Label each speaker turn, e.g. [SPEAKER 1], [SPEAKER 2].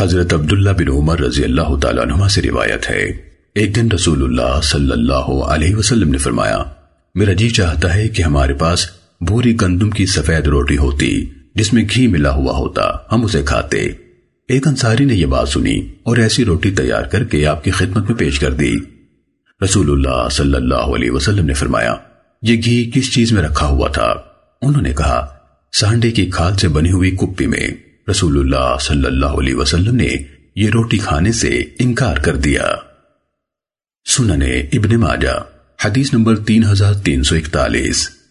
[SPEAKER 1] حضرت عبداللہ بن عمر رضی اللہ تعالیٰ عنہ سے روایت ہے۔ ایک دن رسول اللہ صلی اللہ علیہ وسلم نے فرمایا، میرا جی چاہتا ہے کہ ہمارے پاس بھوری گندم کی سفید روٹی ہوتی، جس میں گھی ملا ہوا ہوتا، ہم اسے کھاتے۔ ایک انصاری نے یہ بات سنی اور ایسی روٹی تیار کر کے آپ کی خدمت میں پیش کر دی۔ رسول اللہ صلی اللہ علیہ وسلم نے فرمایا، یہ گھی کس چیز میں رکھا ہوا تھا؟ انہوں نے کہا، سانڈے کی کھال سے بنی ہوئی کپی میں۔ رسول اللہ صلی اللہ علیہ وسلم نے یہ روٹی کھانے سے انکار کر دیا۔ سننے ابن ماجہ، حدیث نمبر تین ہزار تین سو اکتالیس۔